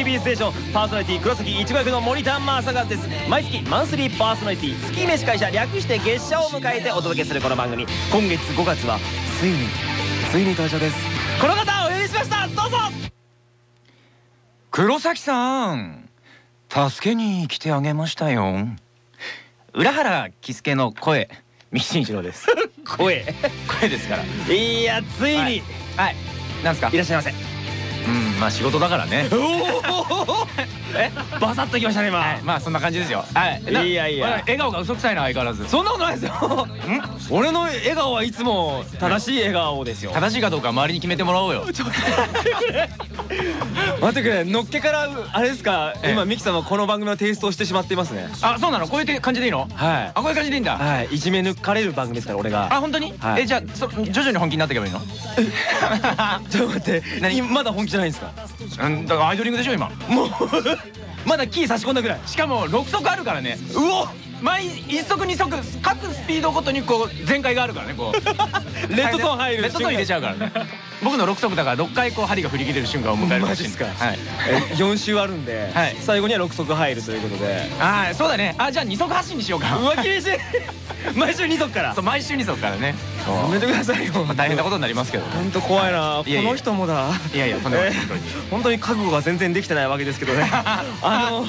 えブリーチ B ステーションパーソナリティ黒崎一護役の森田正和です。毎月マンスリーパーソナリティ月飯会社略して月謝を迎えてお届けするこの番組。今月5月はついについに登場です。この方お呼びしました。どうぞ。黒崎さん助けに来てあげましたよ。浦原喜助の声三木真一郎です。声声ですから。いやついに、はい。はい。なんですか？いらっしゃいませ。うんまあ仕事だからね。おおえ？バサッときましたね今、はいまあそんな感じですよ。はい。いやいや笑顔が嘘くさいな相変わらず。そんなことないですよ。俺の笑顔はいつも正しい笑顔ですよ。正しいかどうか周りに決めてもらおうよ。待ってくれ。のっけからあれですか？え？え今ミキさんはこの番組のテイストをしてしまっていますね。あそうなの？こういう感じでいいの？はい。あこういう感じでいいんだ。はい。いじめ抜かれる番組ですから俺が。あ本当に？はい。えじゃあそ徐々に本気になっていけばいいの？ちょっと待って。まだ本気じゃないんですか？うんだからアイドリングでしょ今。もうまだキー差し込んだぐらい。しかも6足あるからね。うおっ毎1足2足各スピードごとにこう全開があるからねこう。レッドトーン入るレッドトーン入れちゃうからね。僕の6足だから6回こう針が振り切れる瞬間を迎えるマジっすか？はい。え4週あるんで、はい。最後には6足入るということで。ああそうだね。あじゃあ2足発進にしようか。うわ厳しい。毎週2足から。そう毎週2足からね。やめてくださいよまあ大変なことになりますけどね。本当怖いな。この人もだ。いやいやとんで本当に覚悟が全然できてないわけですけどね。あの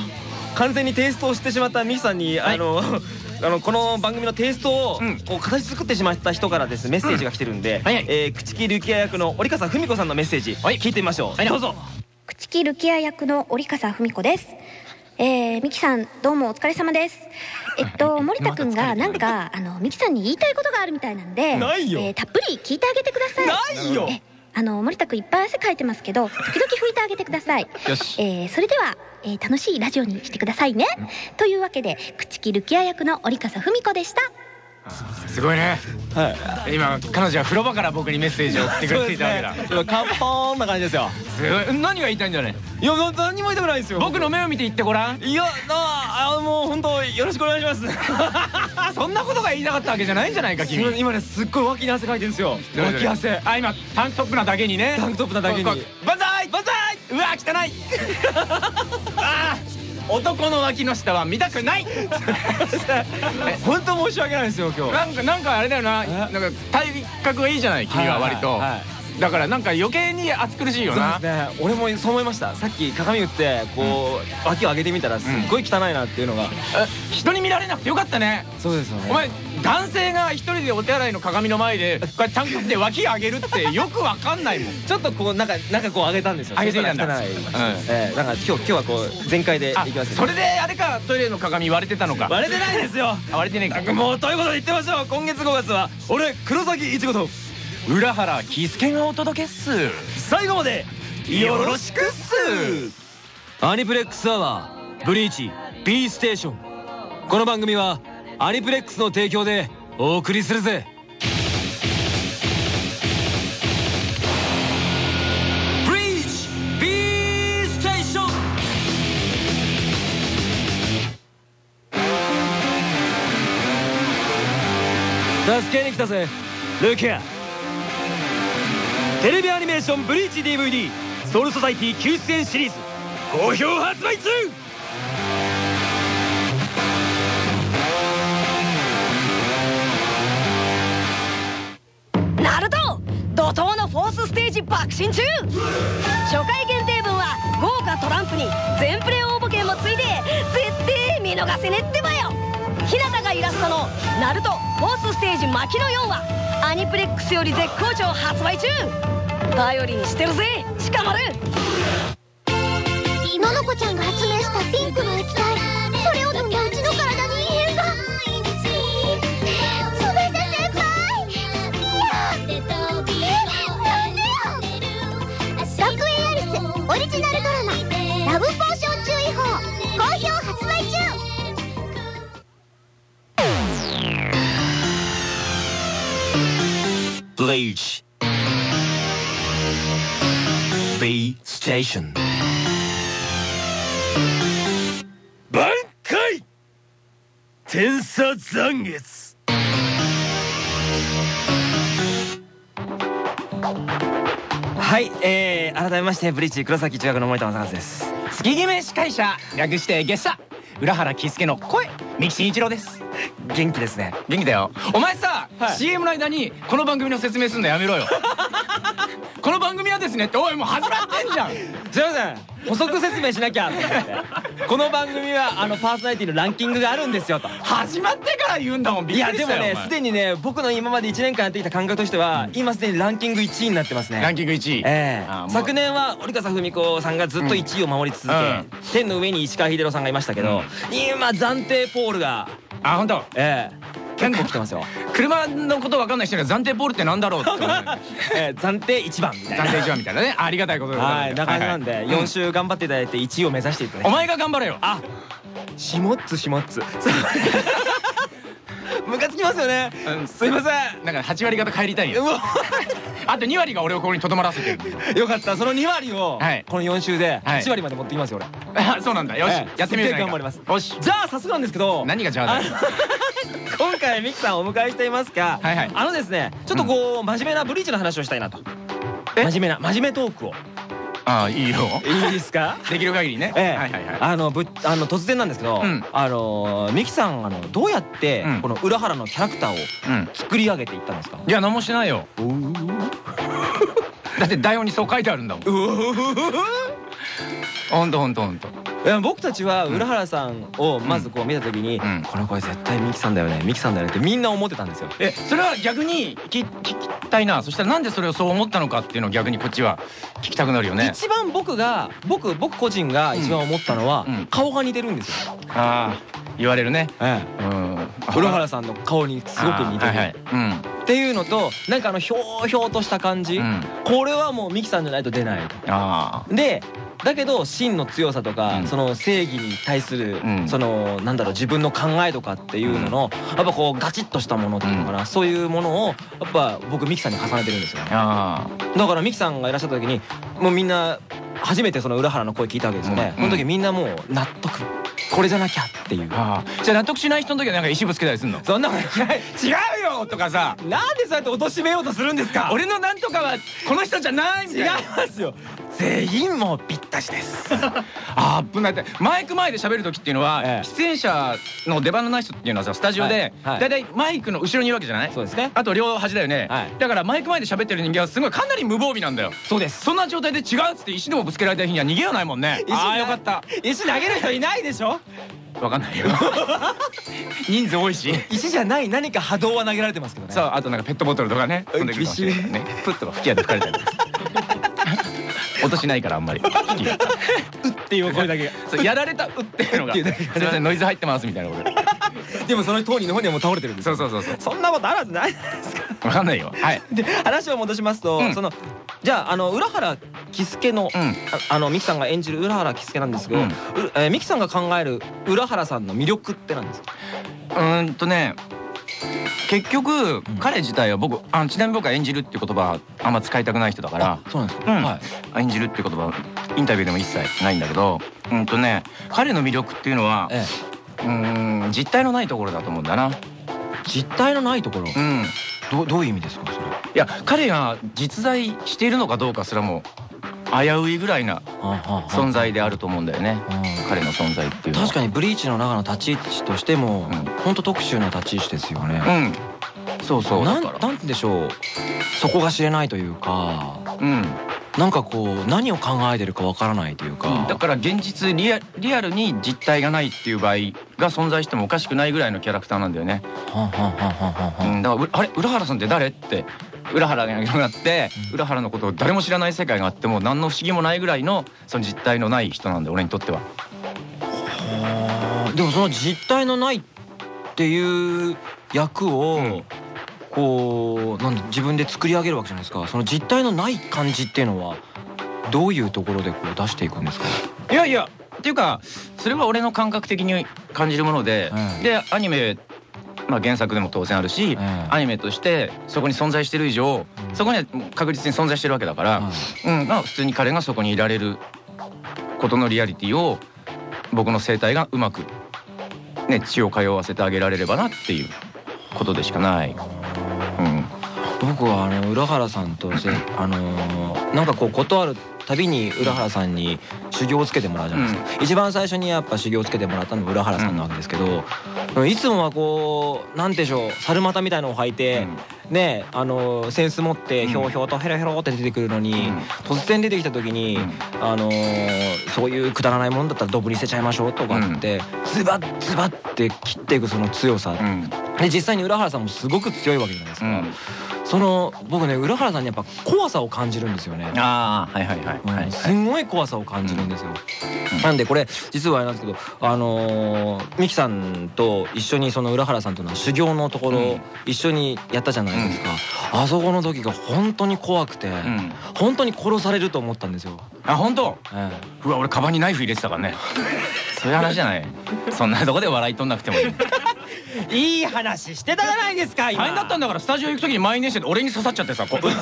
完全にテイストをしてしまったミキさんに、はい。あの あのこの番組のテイストを、うん。こう形作ってしまった人からですメッセージが来てるんで、はいはい。えー朽木ルキア役の折笠文子さんのメッセージ、はい。聞いてみましょう、はいどうぞ。朽木ルキア役の折笠文子です。えー、ミキさんどうもお疲れ様です。えっと森田くんがなんかあのミキさんに言いたいことがあるみたいなんで、ないよ。えーたっぷり聞いてあげてください。ないよ。えあの森田くんいっぱい汗かいてますけど 時々拭いてあげてください。よしえー、それでは、えー、楽しいラジオにしてくださいね。というわけで朽木ルキア役の折笠文子でした。すごいね。はい。今彼女は風呂場から僕にメッセージを送ってくれていたわけだ。カンポーンな感じですよ。すごい。何が言いたいんだよね。いやな何にも言いたくないですよ。僕の目を見て言ってごらん。いやなああもう本当よろしくお願いします。そんなことが言いたかったわけじゃないんじゃないか君。今ねすっごい脇に汗かいてるんですよ。脇汗。あ今タンクトップなだけにね。タンクトップなだけに。万歳万歳うわ汚い。あ ー男の脇の下は見たくない。本当申し訳ないですよ今日。なんかなんかあれだよな。なんか体格がいいじゃない？君は割と。はいはいはいだからなんか余計に暑苦しいよな。そうですね。俺もそう思いました。さっき鏡打ってこう脇を上げてみたらすっごい汚いなっていうのが。え人に見られなくてよかったね。そうですよね。お前男性が一人でお手洗いの鏡の前でこうやってタンクトップで脇上げるってよくわかんないもん。ちょっとこうなんかなんかこう上げたんですよ。上げてみたんだ。汚い。うん。ええなんか今日今日はこう全開であいきますよ。それであれかトイレの鏡割れてたのか。割れてないですよ。あ割れてねえか。なんかもうということで言ってましょう。今月5月は俺黒崎一護と浦原喜助がお届けっす。最後までよろしくっす。アニプレックスアワーブリーチ B ステーション。この番組はアニプレックスの提供でお送りするぜ。ブリーチ B ステーション。助けに来たぜルキアテレビアニメーション「ブリーチ DVD ソウルソサイティ救出演シリーズ」好評発売中!ナルト!怒涛のフォースステージ爆心中!初回限定分は豪華トランプに全プレ応募券もついて絶対見逃せねってばよ!日向がイラストの「ナルトフォースステージ牧の4」はアニプレックスより絶好調発売中!頼りにしてるぜ。鹿丸ののこちゃんが発明したピンクの液体。それを飲んだうちの体に異変が。翼先輩。いやえなんでよ学園アリスオリジナルドラマ「ラブポーション注意報」好評発売中。Bleach B Station 挽回。天差残月。はい、えー、改めましてブリッジ黒崎中学の森田正和です。月決め司会者略して月謝。浦原喜助の声三木真一郎です。元気ですね。元気だよ。お前さ、はい。CM の間にこの番組の説明すんのやめろよ組はですねっておいもう始まってんじゃん。すいません。補足説明しなきゃ。と思ってこの番組はあのパーソナリティのランキングがあるんですよと。始まってから言うんだもん。びいやっくりしたよでもねすでにね僕の今まで1年間やってきた感覚としては今すでにランキング1位になってますね。ランキング1位。ええ。あーもう昨年は折笠文子さんがずっと1位を守り続け、うん。天の上に石川秀郎さんがいましたけど、今暫定ポールがあ本当。ええ結構来てますよ、車のことわかんない人には暫定ポールってなんだろうって思うね ええ暫定1番みたいな。暫定一番みたいなね。ありがたいことでございます。はいなんではいはい。4週頑張っていただいて1位を目指していただいお前が頑張れよ。あしもっつしもっつ。ムカつきますよね。うん。すいません。なんか8割方帰りたいよ。あと2割が俺をここにとどまらせてる。よかった。その2割をはい。この4週ではい。8割まで持ってきますよ俺。あ そうなんだ。よし。ええやってみるすっげえ頑張ります。よし。じゃあ早速なんですけど。何がじゃあだよ今回ミキさんをお迎えしていますが、はいはい。あのですねちょっとこう真面目なブリーチの話をしたいなと。え？真面目な真面目トークを。ああいいよ。いいですか？できる限りね。ええ。はいはいはい。あのぶあの突然なんですけど、うん。あのミキさんあのどうやってうん。この浦原のキャラクターをうん。作り上げていったんですか、いや何もしてないよ。だって台本にそう書いてあるんだもん。ほんとほんとほんと僕たちは浦原さんをまずこう見た時に、うん。この声絶対ミキさんだよねミキさんだよねってみんな思ってたんですよ。えそれは逆に聞きたいな。そしたらなんでそれをそう思ったのかっていうのを逆にこっちは聞きたくなるよね。一番僕が僕僕個人が一番思ったのは、うん。うん顔が似てるんですよ。ああ言われるね。えうん。え、浦原さんの顔にすごく似てる、いはい。うん。っていうのとなんかあのひょうひょうとした感じ、うん。これはもうミキさんじゃないと出ない。あでだけど真の強さとか、うん。その正義に対する、うん。そのなんだろう自分の考えとかっていうのの、やっぱこうガチッとしたものっていうのかな、そういうものをやっぱ僕ミキさんに重ねてるんですよだからミキさんがいらっしゃった時にもうみんな初めてその浦原の声聞いたわけですよね、うん。その時みんなもう納得。これじゃなきゃっていう。じゃあ納得しない人の時はなんか石ぶつけたりすんの？そんなことない。違うよとかさ。なんでそうやって貶めようとするんですか？俺のなんとかはこの人じゃないみ違いたいなますよ全員もうぴったしです。あ危ない。ってマイク前で喋る時っていうのは、ええ。出演者の出番のない人っていうのはさスタジオで、はい。はい。だいたいマイクの後ろにいるわけじゃない。そうですね。あと両端だよね、はい。だからマイク前で喋ってる人間はすごいかなり無防備なんだよ。そうです。そんな状態で違うっつって石でもぶつけられた日には逃げようないもんね。石ああよかった。石投げる人いないでしょ？わかんないよ。人数多いし。石じゃない何か波動は投げられてますけどね。そうあとなんかペットボトルとかね。飛んでくるかもしれないね。プッとか吹き矢で吹かれたりとか音しないからあんまり。吹き矢っていう声だけが。そうやられたうっていうのがっていうだけがすいませんノイズ入ってますみたいなこと。ででもその当人の方にはもう倒れてるんですよ。そうそうそうそう。そんなことあるはずないじゃないですか？わかんないよ。はい。で話を戻しますと、うん。そのじゃああの浦原喜助の、うん。ああのミキさんが演じる浦原喜助なんですけど、うん。うえーミキさんが考える浦原さんの魅力って何ですか？うーんとね結局、彼自体は僕あのちなみに僕は演じるっていう言葉はあんま使いたくない人だから。そうなんですか、うん。はい。演じるっていう言葉はインタビューでも一切ないんだけどうんとね彼の魅力っていうのはえうーん実体のないところだと思うんだな。え、実体のないところ、うん。どどういう意味ですかそれいや彼が実在しているのかどうかすらも危ういぐらいな存在であると思うんだよね彼の存在っていうのは。確かにブリーチの中の立ち位置としても、うん。本当特殊な立ち位置ですよね、うん。そうそう。なんなんでしょう。そこが知れないというかうん。なんかこう何を考えてるかわからないというか、だから現実リアリアルに実体がないっていう場合が存在してもおかしくないぐらいのキャラクターなんだよね。はんはんはだからうあれ浦原さんって誰？って浦原がなってうん。浦原のことを誰も知らない世界があっても何の不思議もないぐらいのその実体のない人なんで俺にとっては。はあでもその実体のないっていう役を、うん。こうなんで自分で作り上げるわけじゃないですか。その実体のない感じっていうのはどういうところでこう出していくんですか？いやいやっていうかそれは俺の感覚的に感じるもので、うん。でアニメ、まあ、原作でも当然あるし、アニメとしてそこに存在してる以上、うん。そこには確実に存在してるわけだから、うん、まあ普通に彼がそこにいられることのリアリティを僕の生態がうまくね血を通わせてあげられればなっていうことでしかない。うん、僕はあの浦原さんとせあのーなんかこう断るたびに浦原さんに修行をつけてもらうじゃないですか、一番最初にやっぱ修行をつけてもらったのも浦原さんなわけですけど、いつもはこうなんてでしょう猿股みたいのを履いて、ねあのーセンス持ってひょうひょうとヘロヘロって出てくるのに、うん。突然出てきた時に、あのーそういうくだらないもんだったらドブに捨てちゃいましょうとかって、ズバッズバッって切っていくその強さ、うん。で実際に浦原さんもすごく強いわけじゃないですか、うんその僕ね浦原さんにやっぱ怖さを感じるんですよね。ああはいはいはいはい。うんすんごい怖さを感じるんですよ。なんでこれ実はあれなんですけどあのーミキさんと一緒にその浦原さんとの修行のところうん。一緒にやったじゃないですか。あそこの時が本当に怖くて、うん。本当に殺されると思ったんですよ。あ本当？えうわ俺カバンにナイフ入れてたからね。そういう話じゃない。そんなとこで笑い取んなくてもいい。えいい話してたじゃないですか今。大変だったんだからスタジオ行く時に満員電車で俺に刺さっちゃってさこううんって。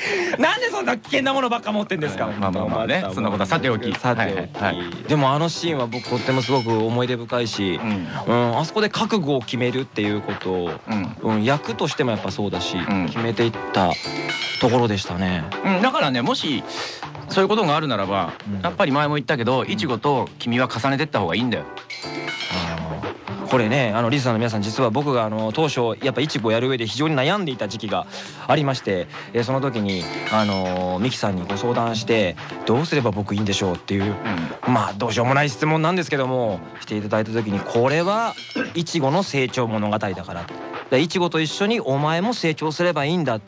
なんでそんな危険なものばっか持ってんですか。まあまあまあねそんなことは。さておき。さておき、はいはいはでもあのシーンは僕とってもすごく思い出深いし、うん。うん、あそこで覚悟を決めるっていうことを、うん。うん、役としてもやっぱそうだし、ん。決めていったところでしたね。うん、だからねもしそういうことがあるならば、うん。やっぱり前も言ったけどいちごと君は重ねてった方がいいんだよ。これねあのリスナーの皆さん実は僕があの当初やっぱイチゴをやる上で非常に悩んでいた時期がありまして、えーその時にあのミキさんにご相談してどうすれば僕いいんでしょうっていうまあどうしようもない質問なんですけどもしていただいた時にこれはイチゴの成長物語だから。でイチゴと一緒にお前も成長すればいいんだ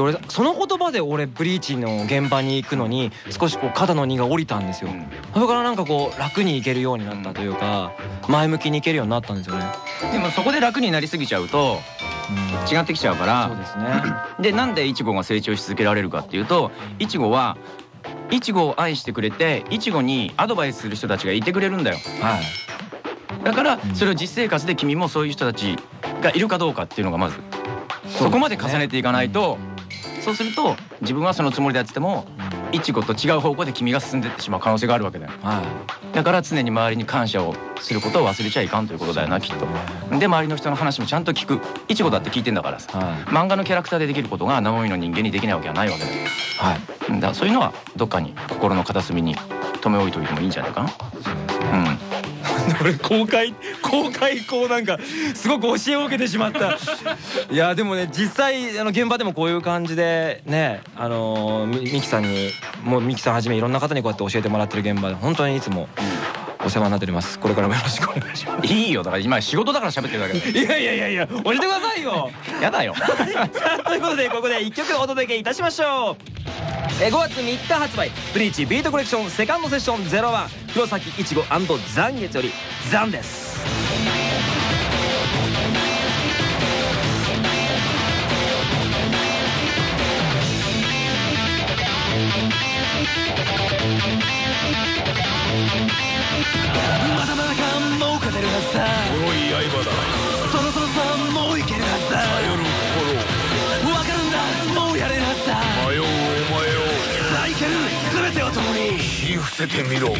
で俺その言葉で俺ブリーチの現場に行くのに少しこう肩の荷が下りたんですよ。それからなんかこう楽に行けるようになったというか前向きに行けるようになったんですよね。でもそこで楽になりすぎちゃうと違ってきちゃうからそうですね。でなんでいちごが成長し続けられるかっていうといちごはいちごを愛してくれていちごにアドバイスする人たちがいてくれるんだよはい。だからんそれを実生活で君もそういう人たちがいるかどうかっていうのがまずそこまで重ねていかないとそうすると自分はそのつもりでやっててもいちごと違う方向で君が進んでってしまう可能性があるわけだよ。はい。だから常に周りに感謝をすることを忘れちゃいかんということだよなきっと。で周りの人の話もちゃんと聞く。いちごだって聞いてんだからさ。はい。漫画のキャラクターでできることが生身の人間にできないわけはないわけだよ。はい。だからそういうのはどっかに心の片隅に留め置いといてもいいんじゃないかな。うん俺公開公開こうなんかすごく教えを受けてしまった。いやでもね実際あの現場でもこういう感じでねあのみミキさんにもうミキさんはじめいろんな方にこうやって教えてもらってる現場で本当にいつもお世話になっております。これからもよろしくお願いしまいいよ。だから今仕事だから喋ってるだけだす いやいやいやいや教えてくださいよ。やだよ。さあということでここで1曲お届けいたしましょうえー5月3日発売。ブリーチビートコレクションセカンドセッション01黒崎いちご残月より残です。まだまだ感も勝てるはずだ。黒い刃だせてみろ。見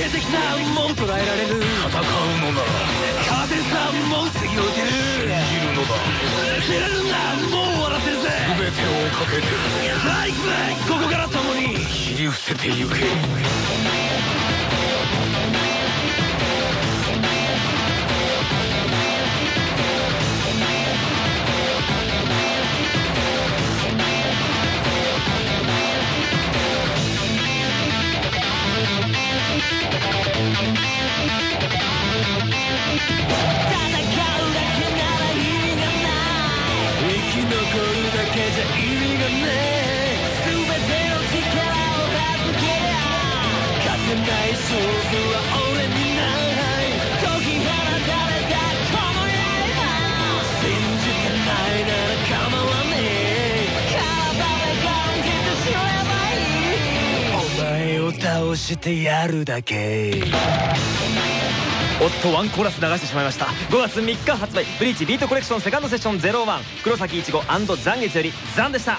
えてきたもえられる。戦うのなら。もう次を打てる。生きるのだ。知れるんだもう終わらせるぜ。全てをかけて。さあ行くぜここから共に。切り伏せてゆけけじゃ意味がねえ全ての力を預けりゃ勝てない勝負は俺にない解き放たれたこの刃信じてないなら構わねえ体で感じてしまえばいいお前を倒してやるだけ。おっとワンコーラス流してしまいました。5月3日発売ブリーチビートコレクションセカンドセッション01黒崎いちご残月より残でした。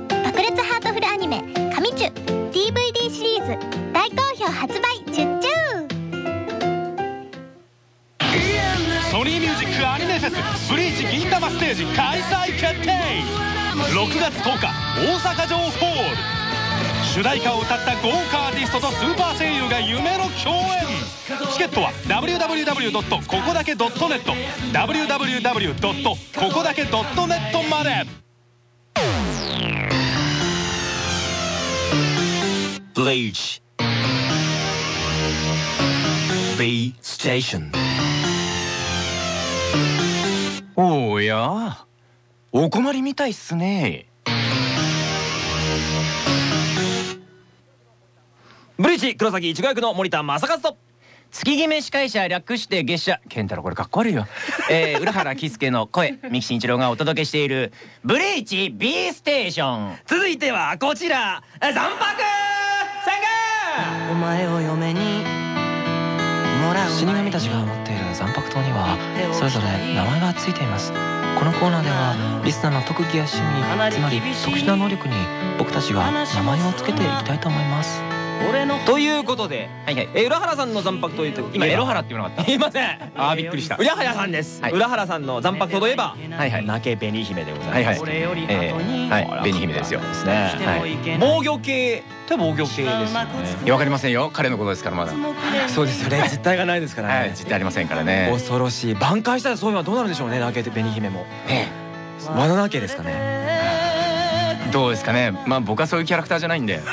チュ」DVD シリーズ大好評発売チュッチュソニーミュージックアニメフェスブリーチ銀魂ステージ開催決定6月10日大阪城ホール主題歌を歌った豪華アーティストとスーパー声優が夢の共演チケットは www. ここだけ .net www. ここだけ .net までブリーチ B ステーションおやお困りみたいっすねブリーチ黒崎一護役の森田正和と月決め司会者略して月謝健太郎これかっこ悪いよ、えー、浦原喜助の声三木慎一郎がお届けしている「ブリーチ B ステーション続いてはこちら残白お前を嫁にもらう死神たちが持っている残白刀にはそれぞれ名前がついています。このコーナーではリスナーの特技や趣味つまり特殊な能力に僕たちが名前をつけていきたいと思いますということで、はいはい。えー浦原さんの残白というと今エロハラって言わなかっ言いません。たあーびっくりした。浦原さんです、はい。浦原さんの残白といえばはいはい。泣け紅姫でござい。ます、はいはい。えー、はい紅姫ですよ。ですね、はい。防御系。と防御系です。よねいやわかりませんよ。彼のことですからまだ。そうですよね。実体がないですからね、はい。実態ありませんからね。恐ろしい。挽回したらそういうのはどうなるんでしょうね泣けて紅姫も。ね罠なけですかねどうですかね。まあ僕はそういうキャラクターじゃないんで。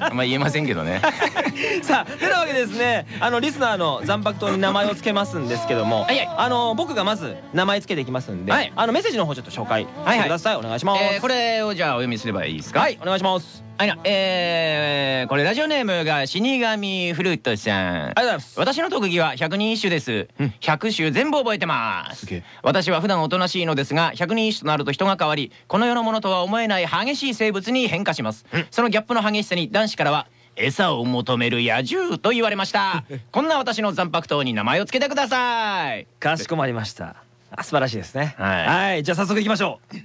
あんま言えませんけどね。さあてなわけでですね。あのリスナーの残白刀に名前を付けますんですけども、はいはい。あの僕がまず名前付けていきますんで、はい。あのメッセージの方ちょっと紹介はいしてください、お願いします、えー、これをじゃあお読みすればいいですか？はいお願いしますはいなえー、これラジオネームが死神フルートさん。ありがとうございます。私の特技は百人一首です、うん。100首全部覚えてます。すげえ。私は普段おとなしいのですが百人一首となると人が変わりこの世のものとは思えない激しい生物に変化します、そのギャップの激しさに男子からは餌を求める野獣と言われました。こんな私の残白刀に名前をつけてください。かしこまりました。あ素晴らしいですね。はい。じゃあ早速いきましょう。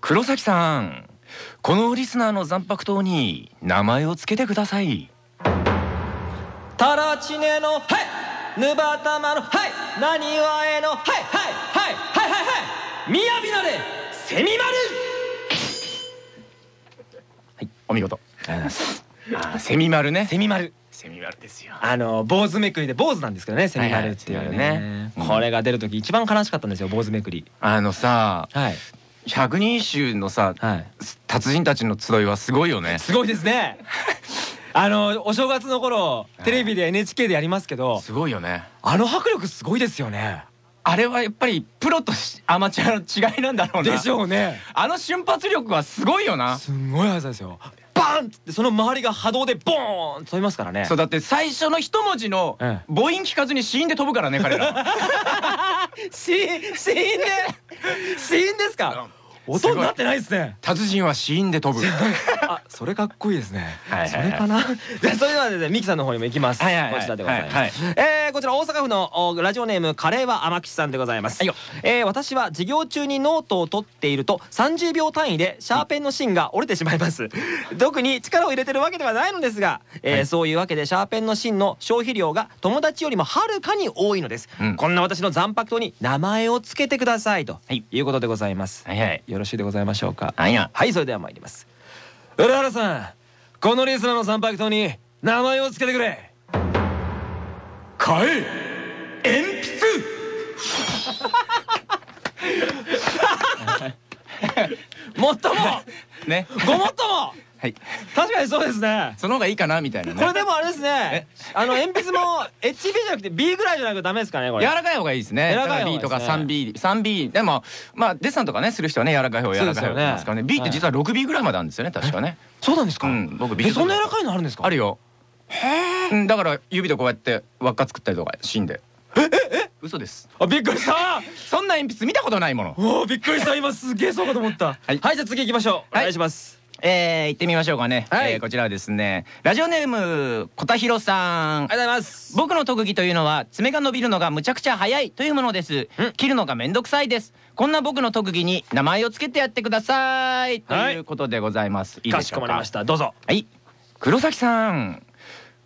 黒崎さんこのリスナーの残白刀に名前をつけてください。タラチネのはい！ヌバタマのはい！ナニワエのはい！はい！はい！はい！はい！はい！みやびなれセミマルお見事。あーセミ丸ね。セミマルセミ丸ですよ。あの坊主めくりで坊主なんですけどねセミマルっていうね。これが出る時一番悲しかったんですよ坊主めくり。あのさはい百人一首のさはい。達人たちの集いはすごいよね。すごいですね。あのお正月の頃いテレビで NHK でやりますけどすごいよね。あの迫力すごいですよね。あれはやっぱりプロとしアマチュアの違いなんだろうな。でしょうね。あの瞬発力はすごいよな。すんごい技ですよバーンってその周りが波動でボーンと飛びますからね。そうだって最初の一文字のええ。母音聞かずに死因で飛ぶからね彼ら。死因で死因ですか？音になってないですね。達人は死因で飛ぶ。あそれかっこいいですね。それかな？じゃあそれではですねミキさんの方にも行きます。こはいはいはい。ちらでございます、えーこちら大阪府のおラジオネームカレーは天吉さんでございます、はいよ。えー私は授業中にノートを取っていると30秒単位でシャーペンの芯が折れてしまいます。特に力を入れてるわけではないのですが、えーはい。そういうわけでシャーペンの芯の消費量が友達よりもはるかに多いのです、うん。こんな私の斬魄刀に名前をつけてくださいとはい。いうことでございます、はいはいよろしいでございましょうか？はい。やはいそれでは参ります。浦原さんこのリスナーの残白刀に名前をつけてくれ。鉛筆。もっとも。ね。ごもっともはい。確かにそうですね。その方がいいかなみたいなね。これでもあれですね。あの鉛筆も HB じゃなくて B ぐらいじゃなくてダメですかねこれ。柔らかい方がいいですね。柔らかい B とかですね。3B、3B でもまあデッサンとかねする人はね柔らかい方柔らかい方そうですよね。がいいますからね。B って実は 6B ぐらいまであるんですよね確かね。そうなんですか？うん僕 B えそんな柔らかいのあるんですか？あるよ。うんだから指でこうやって輪っか作ったりとかしんで。え？え？え？嘘です。あびっくりした！そんな鉛筆見たことないもの。おおびっくりした今す。げえそうかと思った。はい。じゃあ次行きましょう。お願いしますえー、行ってみましょうかね。はい。えーこちらはですねラジオネームこたひろさん。ありがとう。ございます。僕の特技というのは爪が伸びるのがむちゃくちゃ早いというものです。うん。切るのがめんどくさいです。こんな僕の特技に名前をつけてやってください。とはい。いうことでございます、い、いか？でしこまりました。どうぞ。はい。黒崎さん。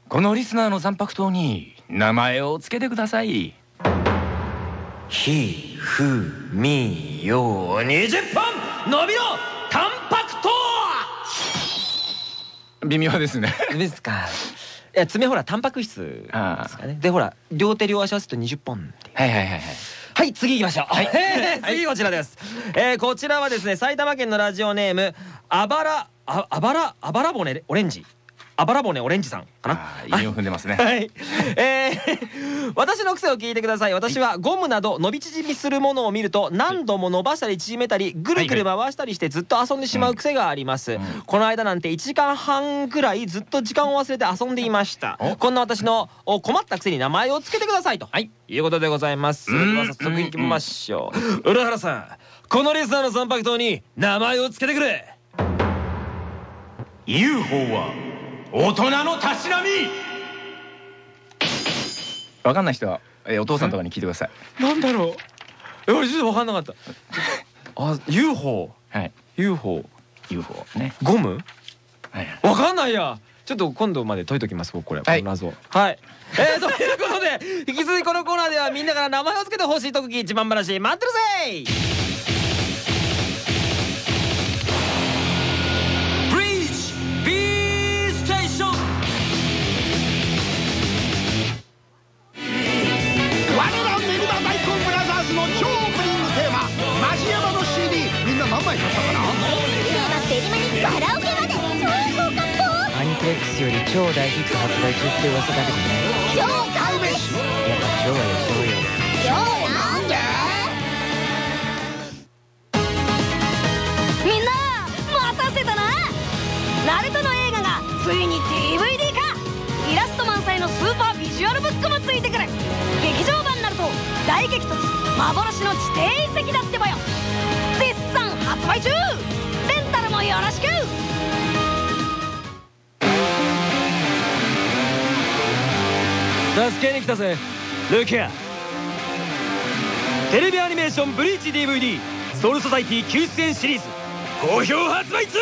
このリスナーの残白糖に名前をつけてください。ひふみよ20本伸びろ微妙ですね。ですか。いや爪ほらタンパク質ですあかね。でほら両手両足合わせると20本はいはいはいはい。はい次行きましょう。はい。次こちらです。えーこちらはですね埼玉県のラジオネームあばらああばらあばら骨オレンジあばら骨オレンジさんかな韻を踏んでますね はい。えー、私の癖を聞いてください。私はゴムなど伸び縮みするものを見ると何度も伸ばしたり縮めたりぐるぐる回したりしてずっと遊んでしまう癖があります。この間なんて1時間半ぐらいずっと時間を忘れて遊んでいました。こんな私のお困った癖に名前をつけてくださいと。はい。いうことでございます。それでは早速行きましょう。浦原さん、このリスナーの三白糖に名前をつけてくれ UFO は大人のたしなみ。わかんない人は、えーお父さんとかに聞いてください。なんだろう。え俺ちょっと分かんなかった。あ UFO はい。UFO UFO ね。ゴム？はいわかんないや。ちょっと今度まで解いときます僕これ、はい。この謎はい。えー、ということで引き続きこのコーナーではみんなから名前を付けてほしい特技一番話待ってるぜルキアテレビアニメーション「ブリーチ DVD ソウルソサイティ救出編シリーズ」好評発売中。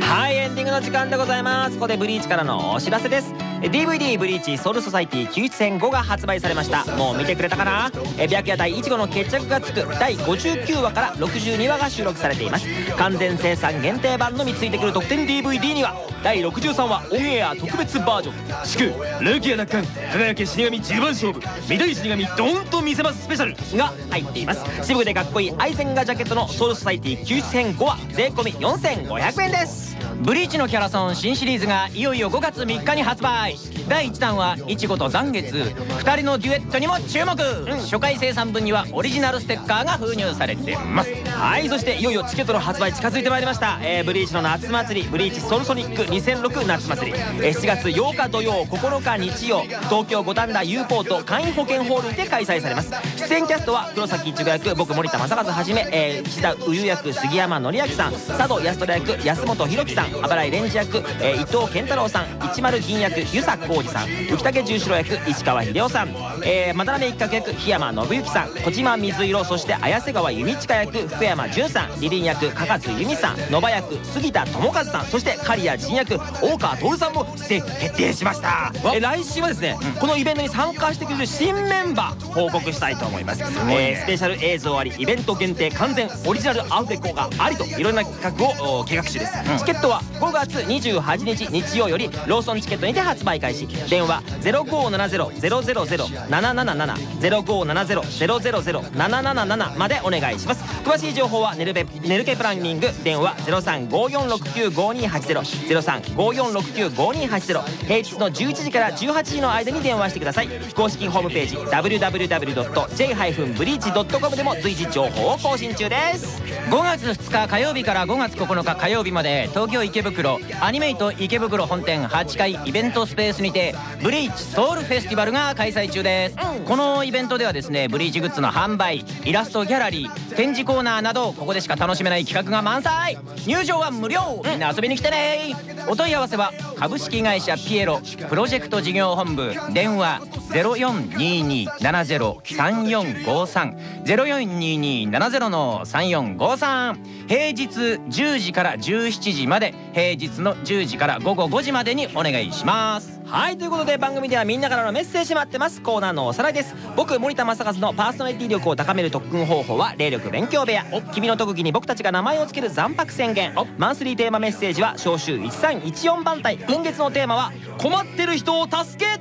はいエンディングの時間でございます。ここでブリーチからのお知らせです。DVD ブリーチソウルソサイティ救出編5が発売されました。もう見てくれたかな？え白夜隊いちごの決着がつく第59話から62話が収録されています。完全生産限定版のみついてくる特典 DVD には第63話オンエア特別バージョン。祝ルキア奪還輝け死神10番勝負緑死神ドーンと見せますスペシャル。が入っています。渋くでかっこいいアイゼンガージャケットのソウルソサイティ救出編5は税込4500円ですブリーチのキャラソン新シリーズがいよいよ5月3日に発売。第1弾はいちごと残月。2人のデュエットにも注目、初回生産分にはオリジナルステッカーが封入されてます。はいそしていよいよチケットの発売近づいてまいりました、えーブリーチの夏祭りブリーチソルソニック2006夏祭り、えー7月8日土曜9日日曜東京五反田 U ポート簡易保険ホールにて開催されます。出演キャストは黒崎一護役僕森田正和はじめ、えー岸田宇優役杉山紀明さん佐渡安虎役安本博樹さんあばらいレンジ役、えー伊藤健太郎さん一丸銀役遊佐浩二さん浮竹十四郎役石川秀夫さん、えー、まだらめ一角役檜山信之さん小島水色そして綾瀬川弓近役福山潤さんリリン役加勝由美さん野場役杉田智和さんそして刈谷仁役大川徹さんも出演決定しました。え来週はですね、このイベントに参加してくれる新メンバー報告したいと思います。えースペシャル映像ありイベント限定完全オリジナルアフレコがありといろんな企画をお計画中です、チケットはは5月28日日曜よりローソンチケットにて発売開始。電話0570-000-777 0570-000-777までお願いします。詳しい情報はネルベネルケプランニング。電話0354695280 0354695280平日の11時から18時の間に電話してください。公式ホームページ www.j-breach.com でも随時情報を更新中です。5月2日火曜日から5月9日火曜日まで東京池袋アニメイト池袋本店8階イベントスペースにてブリーチソウルフェスティバルが開催中です、このイベントではですねブリーチグッズの販売イラストギャラリー展示コーナーなどここでしか楽しめない企画が満載。入場は無料。みんな遊びに来てね。お問い合わせは株式会社ピエロプロジェクト事業本部電話0422703453 042270の3453平日10時から17時まで平日の10時から午後5時までにお願いします。はいということで番組ではみんなからのメッセージ待ってます。コーナーのおさらいです。僕森田正和のパーソナリティ力を高める特訓方法は霊力勉強部屋。君の特技に僕たちが名前を付ける残白宣言。マンスリーテーマメッセージは召集1314番隊。今月のテーマは困ってる人を助け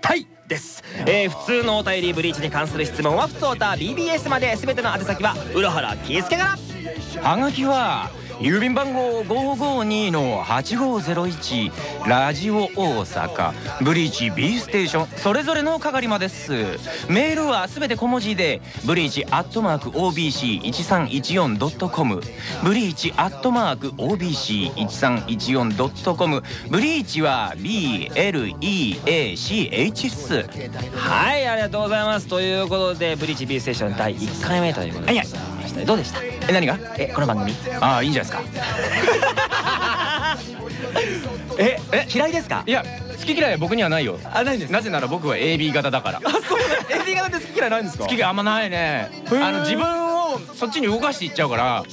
たいです、えー普通のお便りブリーチに関する質問は普通おた BBS まで。全ての宛先は浦原喜介から。はがきは郵便番号552の8501ラジオ大阪ブリーチ B ステーションそれぞれの係まです。メールはすべて小文字でブリーチアットマーク OBC1314.com ブリーチアットマーク OBC1314.com ブリーチは BLEACH っすはいありがとうございます。ということでブリーチ B ステーション第1回目ということで。はいはいどうでした？え何が？えこの番組？ああいいんじゃないですか。ええ嫌いですか？いや好き嫌いは僕にはないよ。あないんですなぜなら僕は AB 型だから。あそう。エンディングなんて好き嫌いないんですか？好きがあんまないね。あの自分をそっちに動かしていっちゃうから。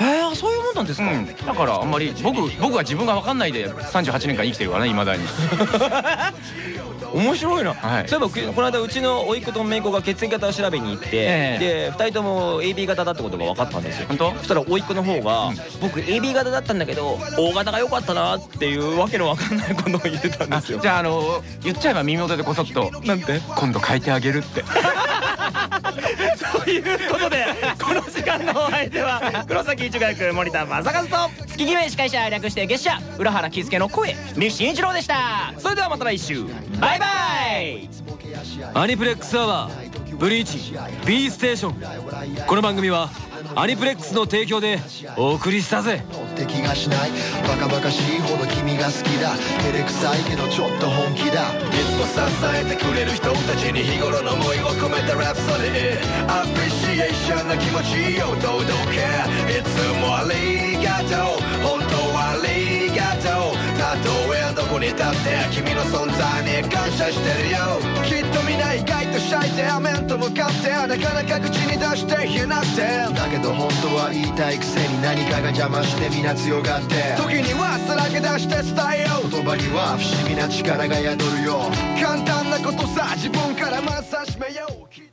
えー、そういうもんなんですか、うん。だからあんまり僕僕は自分が分かんないで38年間生きてるからねいまだに 面白いな、はい。そういえばくこの間うちの甥っ子と姪っ子が血液型を調べに行って、えで2人とも AB 型だってことが分かったんですよ。本当？そしたら甥っ子の方が、僕 AB 型だったんだけど O 型が良かったなっていうわけのわかんないことを言ってたんですよ。あじゃああの言っちゃえば耳元でこそっとなんて？今度変えてあげるって ということでこの時間のお相手は黒崎一学森田正和と月決め司会者略して月謝浦原喜助の声三木慎一郎でした。それではまた来週。バイバイ。アニプレックスアワーブリーチ B ステーション。この番組はアニプレックスの提供でお送りしたぜ。って気がしない。バカバカしいほど君が好きだ。照れくさいけどちょっと本気だ。いつも支えてくれる人たちに日頃の思いを込めたラプソディアプリシエーションな気持ちを堂々けいつもありがとう。本当はありがとう。たとえどこに立って君の存在に感謝してるよ。きっとみんな意外とシャイで面と向かって。なかなか口に出して言えなくてだけど本当は言いたいくせに何かが邪魔して皆強がって。時にはさらけ出して伝えよう。言葉には不思議な力が宿るよ。簡単なことさ自分からまず始めよう